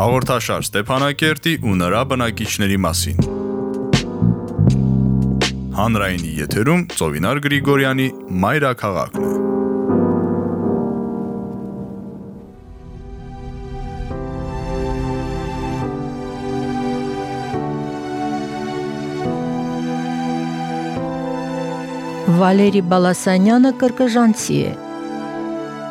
Հաղորդաշար Ստեփանակերտի ու նրա բնակիչների մասին։ Հանրայինի եթերում Ծովինար Գրիգորյանի Մայրաքաղաքն է։ Վալերի Բալասանյանը կրկժանցի է։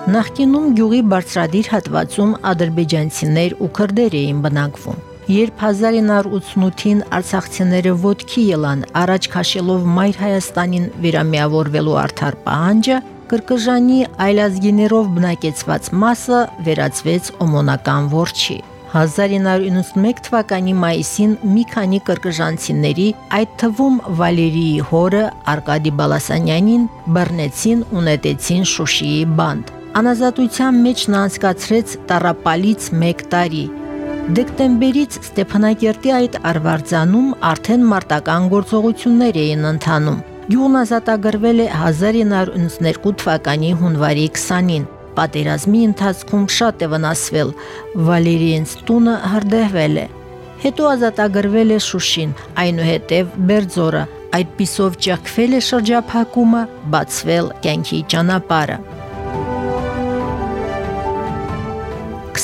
Նախկինում գյուղի բարձրադիր հատվածում ադրբեջանցիներ ու քրդեր էին բնակվում։ Երբ 1988-ին արցախցիները ոտքի ելան առաջ քաշելով Մայր Հայաստանին վերամիավորվելու արդար պահանջը, կրկժանի այլազգիներով բնակեցված մասը վերածվեց օմոնական որջի։ 1991 թվականի մայիսին մի քանի կրկժանցիների, այդ թվում Վալերիի հորը Արկադի Բալասանյանին բռնեցին ու նետեցին Շուշիի բանդ։ Անազատության մեջ նա անցկացրեց տարապալից 1 տարի։ Դեկտեմբերից Ստեփանակերտի այդ արվարձանում արդեն մարտական գործողություններ էին ընթանում։ Գյուղն ազատագրվել է 1992 թվականի հունվարի 20-ին։ Պատերազմի ընթացքում շատ է վնասվել։ Վալերիենց տունը հրդեհվել է։ Հետո ազատագրվել է Շուշին, այնուհետև Բերձորը։ Այդ պիսով ճակվել է շրջափակումը, բացվել կյանքի ճանապարհը։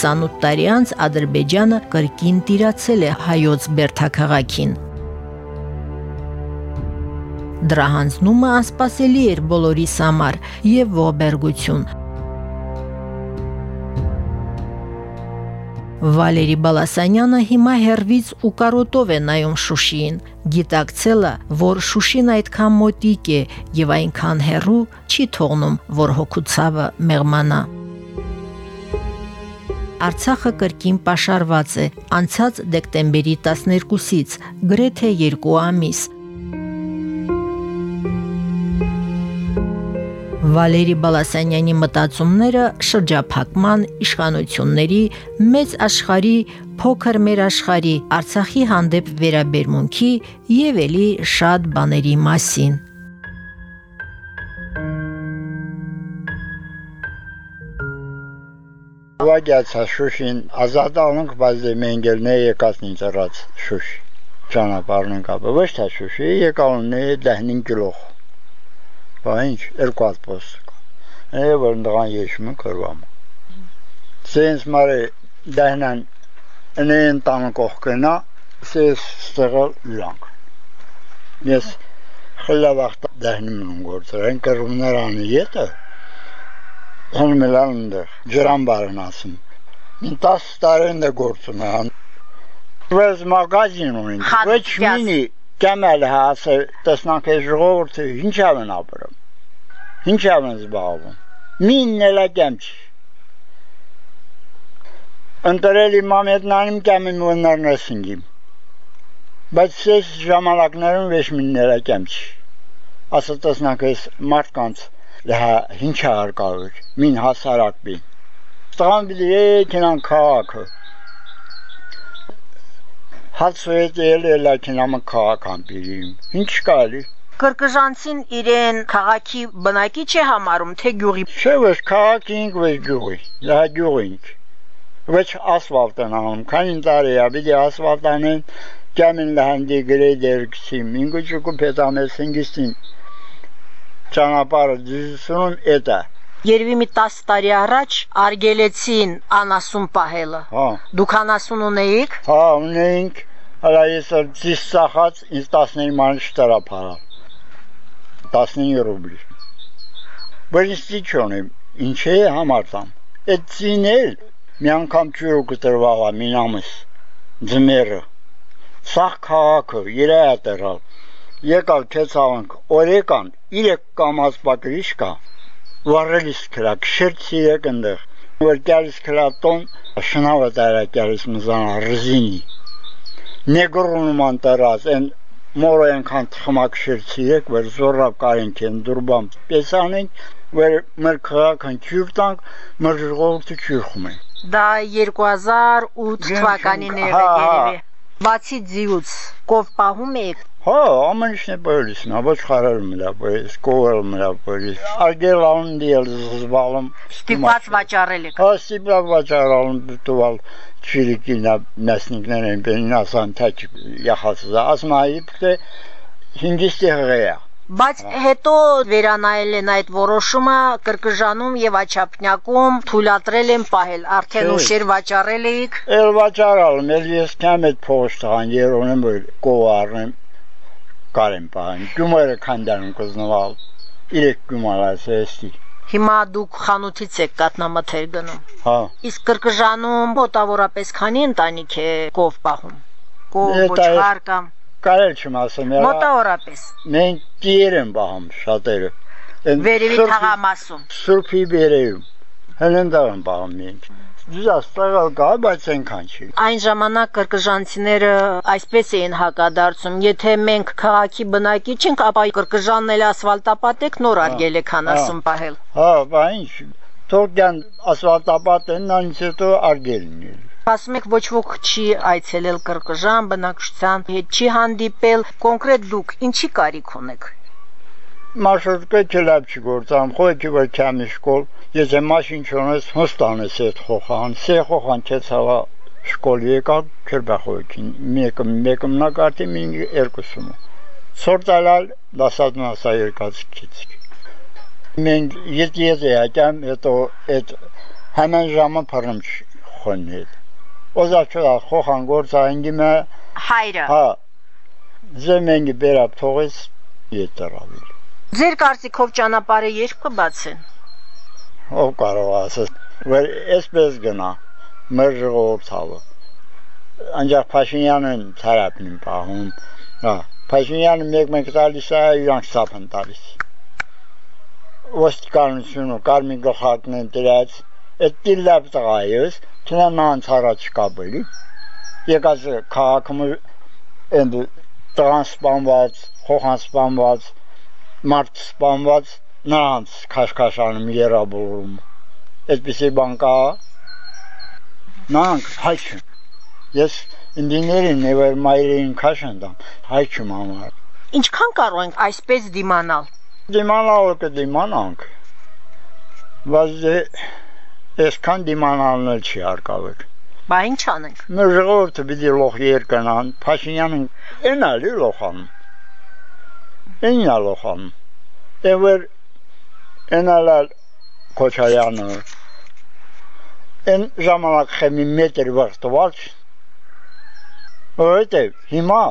28 տարի անց Ադրբեջանը կրկին տիրացել է հայոց Բերթաքաղաքին։ Դրա հանձնումը անսպասելի էր բոլորիս համար եւ ողբերգություն։ Վալերի Բալասանյանը հիմա հերվից ու կարոտով է նայում Շուշիին։ Գիտակցելը, որ Շուշին այդքան մոտիկ է եւ այնքան հեռու, չի թողնում, որ հոգուցավը մեղմանա։ Արցախը կրկին պաշարված է անցած դեկտեմբերի 12-ից, գրեթե 2 ամիս։ Վալերի Բալասանյանի մտածումները շրջափակման, իշխանությունների, մեծ աշխարի, փոքր մեր աշխարի, Արցախի հանդեպ վերաբերմունքի եւ ելի շատ բաների մասին։ Ուղղակի Շուշին ազատ անունք, բայց դե մենք էլ նե եկած ինձ առած Շուշ ճանապարհն կապը ոչ թե Շուշի եկալն է 15 կիլող բա ինչ երկու հատ post է որ դրան եշմը կրվամ սենց մարը դահնան ընեն տան կողքնա սես ստեղալ լանք ես խլավախտ դահնում գործերեն կրումներան ետը հոնում էլ այնտեղ ջրամբարն ասում։ Մին 10 տարին է գործում է։ Վեզ մագազին ունին։ Ոչ մինի կամել հասը տեսնանք է ժողովուրդը ինչ ավեն ապրում։ Ինչ ավեն զբաղվում։ Մինն էլ ակեմ չի։ Ընտրելի մամետնանիմ կամին մոնարնեսինգիմ։ Բայց ես ժամանակներում վեշ միններ ակեմ չի։ Ասա տեսնանք ես մարդկանց լհա ինչ արկավոր մին հասարակ բին տղան բիլի կնան քաղաքը հացուետ էլ էլ կնամը քաղաքան բիրիմ ինչ կալի Կրկժանցին իրեն քաղաքի բնակիչ է համարում թե գյուղի Չէ ոչ քաղաքինք ոչ գյուղի լա գյուղինք ոչ ասֆալտն անում քանի տարի է բիդի ասֆալտանեն կամին լանդի գրեդեր քսիմ ինգուչուկու պետամես ինգստին ճանապարհը դժսունում էտա Երևի մի 10 տարի առաջ արգելեցին անասուն պահելը։ Հա։ Դուք անասուն ունեիք։ Հա, ունեինք։ Հələ ես ծիս սախած ինձ 15 ման շտարա փարա։ 15 ռուբլի։ Բայց ստիճոնը ինչ է համարտամ։ Այդ ցինել մի անգամ ջուրը կտրվաղա մինամս ձմերը։ Սախ քաղաքը երայատերալ եկալ քեցավանք օրեկան 3 կամած բակրիշ կա վառելիս քրակ շերտի եկնդեղ որ գալիս քրատոն շնավը տարակալիս մզան ռզինի նեգրոնում անտարած են մորը ենքան թխմակ շերտի եկ որ զորավ կարենք են դուրբամ պեսանենք որ մեր քաղաքն ճյուղտանք մեր ժողովուրդը ճյուղում է դա 2008 թվականին է հա, հա։ երևի Բացի ձիուց կով պահում եք Հա, ամեն ինչն է բերես, նա ոչ խարել մլա բերես, կովել մլա բերես։ Արգել ալն դիել զզվալım։ Ստիպված վաճառել եք։ Հա, ստիպված վաճառալım դուալ չիրիկինա նասնիկներն բենին ասան թաչ яхացը։ Ասմայի թե հինգիստի հղեա։ Բայց հետո վերանայել են այդ որոշումը կրկժանում եւ աչափնյակում թույլատրել են պահել, արդեն ուշեր վաճառել էիք։ Էլ վաճառալım, էլ ես կամ այդ փոստան երոնեմ կովարնեմ կարեմ պահան։ Գումարը քանդանում կզնվալ։ Իրեք գումարած էստի։ Հիմա դուք խանութից եք կատնամթեր գնում։ Հա։ Իսկ կրկժանում մոտավորապես քանի ընտանիք է կով պահում։ Կով ոչխար կամ Կարել չեմ ասեմ, մոտավորապես Մենք տիեր են բահում շատերը։ վերևի թաղամասում։ Սուրբի վերևում։ Հենց են բահում մենք։ Տղալ կա, բայց այնքան չի։ Այն ժամանակ կրկժանցիները այսպես էին հակադարձում. եթե մենք քաղաքի բնակիչ ենք, ապա կրկժանն էլ ասֆալտապատ եք նոր արգել եք անասում պահել։ Հա, բա ինչ։ Թողյան ասֆալտապատն անից հետո արգելն է։ Ասում եք ոչ ոք չի այցելել կրկժան բնակչության հետ չի հանդիպել կոնկրետ դուք ինչի կարիք ունեք Մարշրուտկա չլավ չգործամ, խոյքի որ չամ շկոլ, եթե մաշին չոնես հստանես այդ խոխան, սե խոխան չեցավա շկոլ եկա քրբախոյքին, մեկը մեկը մնակարտի մին երկուսում։ Սորտալալ դասած մասա երկած քիչ։ Մենք ետ ետ եկամ, հետո այդ համեն ժամը փռնում խոննել։ Օզաչոla խոխան գործային մը, հայրը հա, զեմենի բերապ թողես ետրավիլ։ ձեր կարծիքով ճանապարհը երբ կբացեն? Ով կարող ասես, որ այսպես գնա մեր ժողովրդավը։ Անջախ Փաշինյանն թերապին պահում։ Հա, Փաշինյանը մեկ-մեկ տալիս է, իրանք սափն տալիս։ Ոստիկանությունը կարմի գլխարկն են դրած, այդ դիլապ տղայս, չնան անցարաչ կաբելի։ Եկած քաղաքում ընդ տղան սպանված, խոխան սպանված, մարդ սպանված նրանց քաշքաշանում երաբուրում։ Այդպեսի բան կա։ Նրանք հայ չեն։ Ես ինդիներին նեվեր մայրին քաշանդամ, հայ չեմ համար։ ինչքան կարող ենք այսպես դիմանալ Դիմանալ կդիմանանք։ Բայց դե այսքան դիմանալն էլ չի հարկավոր։ բա ինչ անենք Մեր ժողովուրդը պիտի լոխ երկնան, Փաշինյանն էնալի լոխան։ Էնա լոխան։ Էվեր էնալալ Քոչարյանը են ժամանակ խեմի մետր վրտված որովհետև հիմա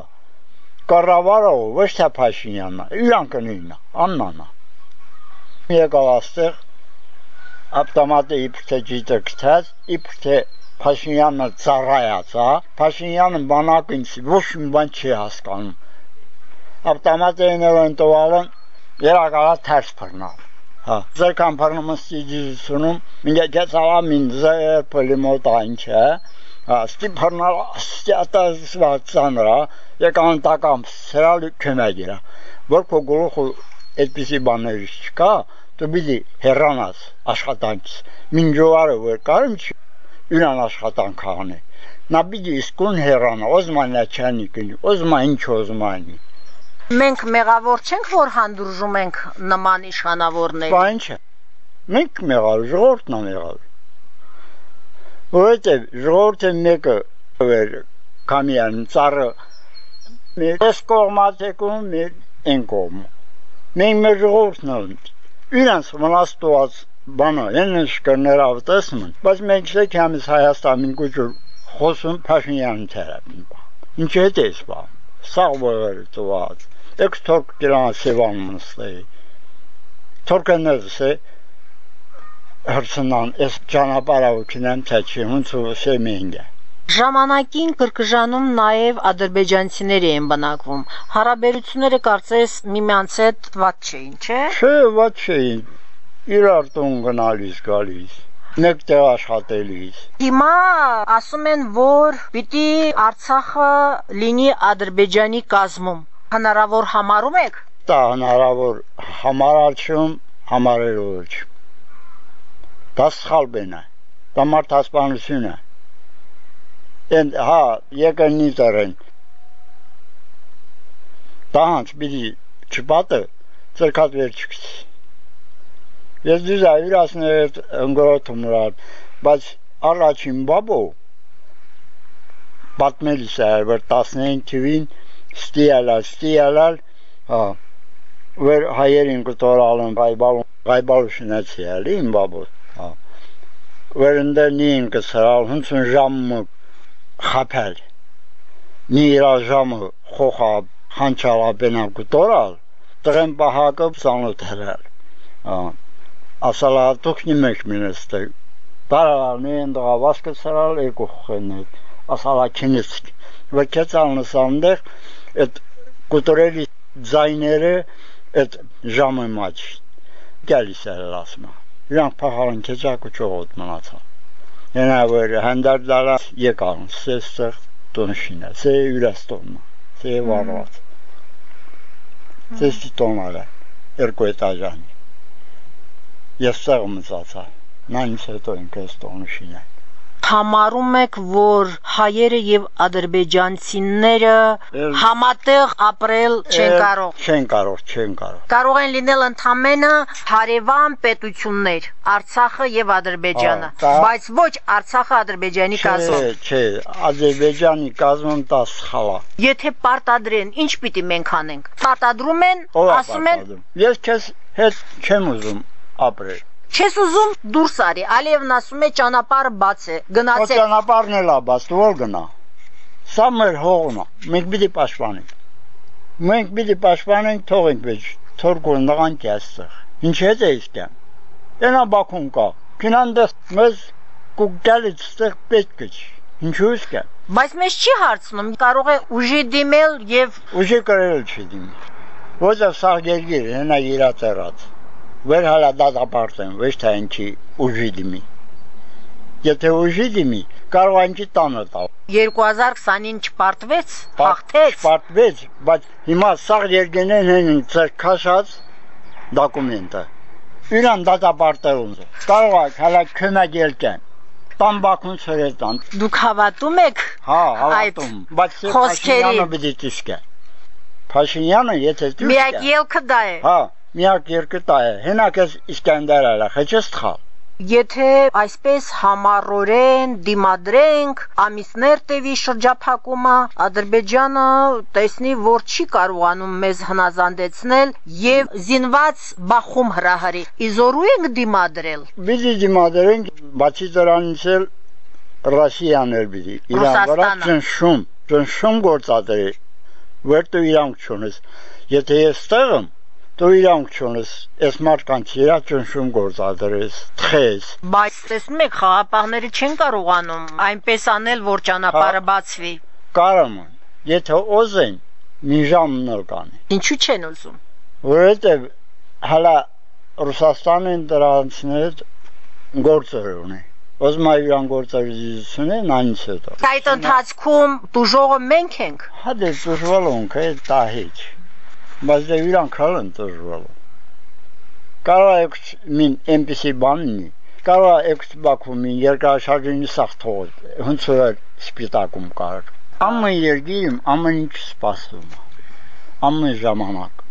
կառավարը ոչ թե Փաշինյանն է, իրանք նույնն է, Աննանա։ Եկալ աստեղ ավտոմատը իբր թե ջիտը գտած, իբր թե Փաշինյանը ծառայած, հա։ Փաշինյանը բանակ ինձ ոչ մի բան չի հասկանում։ Ավտոմատը են տվալն երակալա թերս բռնալ։ Հա, ձերքան բռնում ստիջությունում, մինչ կեցավա մինձեր պոլիմոտային չէ։ Հա, ստի բռնալ ստիատա սվացանրա, եկան տակամ սրալ քնագիրա։ Որ քո գլուխը այդպիսի բաներ չկա, դու պիտի հեռանաս աշխատանքից։ Մինջոարը որ կարում չի իրան աշխատանք անի։ Նա պիտի իսկուն հեռանա, ոզմանա չանի կնի, ոզմա ինչ ոզմանի։ մենք մեղավոր չենք որ հանդուրժում ենք նման իշխանավորներ Բա ինչ է։ Մենք մեղալ, ժողովուրդն է մեղալ։ Որովհետև ժողովուրդը մեկը վեր կամիան ծառը մեր ես կողմատեկում մեր են կողմ։ Մենք մեր ժողովուրդն ենք։ Իրանց մնաստված բանը են շկներավ տեսնում, բայց մենք չեք համես Հայաստանին գուջուր խոսում Փաշինյանին թերապին։ Ինչ է բա։ Սա որ տված։ Էքստորք դրան սևան մստեի։ Թորքներս է հրցնան այս ճանապարհով թե չի ոնց ու սեմենգա։ Ժամանակին կրկժանում նաև ադրբեջանցիներ էին բնակվում։ Հարաբերությունները կարծես միմյանց հետ ված չէին, չէ՞։ Չէ, ված չէ։ Իրար տուն գնալիս գալիս։ Մեկտեղ աշխատելիս։ Հիմա ասում են, որ պիտի Արցախը լինի Ադրբեջանի կազմում։ Հնարավոր համարում եք։ Դա հնարավոր համարալչում, համարելով։ Դա սխալ բենա։ Դա մարդասպանություն է։ Են հա, եկնի դրեն։ տահանց պիտի չպատը ծրկած վեր չգցի ես դու զայրասներ ընկրոթում ռալ բայց առաջին բաբո պատմելիս է որ 15 թվին ստիալալ ստիալալ հա վեր հայերին կտորալն բայբալ բայբալուշնացի էլի իմ բաբո հա վեր ընդերնին կսրալ հունցուն ժամը խապել նիրա ժամը խոխա խանչալա բենամ կտորալ տղեն բահակը ծանոթ հրել հա ասալա դուքնի մեջ մինստը բարալնեն դավասկը սրալ երկու խնետ ասալա քինից վկեցալնս անդեղ այդ կուտորելի ձայները այդ ժամը մաչ գալիս էր ասում իրանք փախալն քեջակ ու ճողոտ մնացավ Ենա որ հանդար դալա եկան սեստեղ տոնշինա սե յուրաստոնը սե վարված սեստի տոնալը երկու էտաժան ես սաղ մծացա նա ինձ հետո ինքս տոնշինա համարում եք, որ հայերը եւ ադրբեջանցիները համատեղ ապրել չեն կարող։ Չեն կարող, չեն կարող։ Կարող են լինել ընդամենը հարևան պետություններ, Արցախը եւ Ադրբեջանը, բայց ոչ Արցախը Ադրբեջանի կազմում։ Չէ, չէ, Ադրբեջանի կազմում 10 խալա։ Եթե պարտադրեն, ինչ պիտի մենք անենք։ Պարտադրում են, ասում են։ Ես քեզ հետ չեմ ուզում ապրել Չես ուզում դուրս արի։ Ալիևն ասում է ճանապարհը բաց է։ Գնացեք։ Ճանապարհն էլ է բաց, ո՞ր գնա։ Սա մեր հողն է։ Մենք պիտի պաշտպանենք։ Մենք պիտի պաշտպանենք, թողենք վեճ։ Թորգոն նղանք այստեղ։ Ինչ հետ է իսկան։ Ենա Բաքուն կա։ Քինանդես մեզ կուկալից ստեղ պետք է։ Ինչու իսկան։ Բայց մեզ չի հարցնում, կարող է ուժի դիմել եւ ուժի կրել չի դիմի։ Ոչը սա գերգիր, հենա իրացերած վեր հալա դատապարտեն, ոչ թե ինչի ուժի դիմի։ Եթե ուժի դիմի, կարող այնքի տանը տալ։ 2020-ին չպարտվեց, հաղթեց։ Չպարտվեց, բայց հիմա սաղ երգենեն են ցերքաշած դոկումենտը։ Իրան դատապարտելուն։ Կարող է հալա քնակ ելկեն։ Տան Բաքուն ցերետան։ Դուք հավատում եք։ Հա, հավատում, բայց Փաշինյանը պիտի ճիշտ է։ Փաշինյանը եթե ճիշտ է։ Միակ ելքը դա է։ Հա, միակ երկտա է հենակես Իսկանդար ալա խճես թխալ Եթե այսպես համառորեն դիմադրենք ամիսներ տևի շրջափակումը, Ադրբեջանը տեսնի, որ չի կարողանում մեզ հնազանդեցնել եւ զինված բախում հրահարի։ Իզորու ենք դիմադրել։ Բիզի դիմադրենք, բացի դրանից էլ Ռոսիան էլ բիզի իրան վրա ճնշում, ճնշում գործադրի։ Որտե իրանք չունես։ Եթե ես ստեղեմ դու իրանք չունես, այս մարդկանց իրա ճնշում գործադրես, թխես։ Բայց տեսնում եք, խաղապահները չեն կարողանում այնպես անել, որ ճանապարհը հա։ բացվի։ Կարամ են, եթե օզեն, մի ժամն էլ կանի։ Ինչու չեն ուզում։ Որովհետև հələ Ռուսաստանն դրանցն հետ գործեր ունի։ Ոզում այ իրան գործարիությունը նանից հետո։ Այդ ընթացքում դուժողը մենք ենք։ Հա դե դուժվալոնք է դա հեչ բայց դե իրանք հալն ծրվել։ Կարա եք մին այնպեսի բան ունի։ Կարա եք բակում մին երկրաշարժին սախ թողել։ Հենց որ սպիտակում կար։ Ամեն երգիրում ամեն ինչ սպասում։ Ամեն ժամանակ։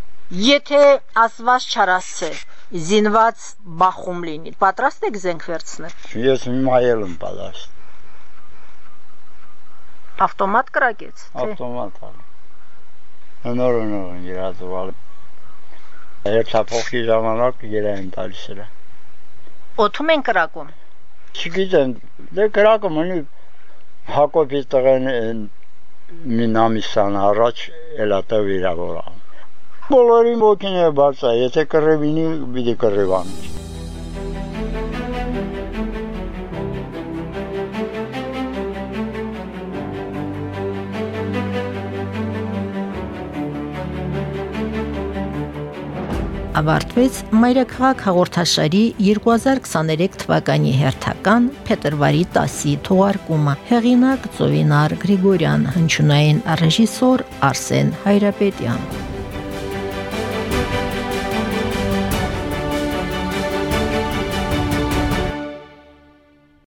Եթե ասված չարասցե զինված բախում լինի, պատրաստ եք զենք վերցնել։ Ես հիմա էլ եմ պատրաստ։ Ավտոմատ կրակեց, թե։ Ավտոմատ ալ նորոնոր երազվալ Երթափոխի ժամանակ երային տալիս էր։ Օթում են կրակում։ Չգիտեմ, դե կրակում ունի Հակոբի տղեն մի նամիսան առաջ էլատա վիրավորա։ Բոլորին ոգին է բարձա, եթե կռևինի, պիտի կռևանի։ ավարտվեց Մայրաքաղաք հաղորդաշարի 2023 թվականի հերթական փետրվարի 10-ի թողարկումը։ Հեղինակ Ծովինար Գրիգորյան, հնչյունային ռեժիսոր Արսեն Հայրապետյան։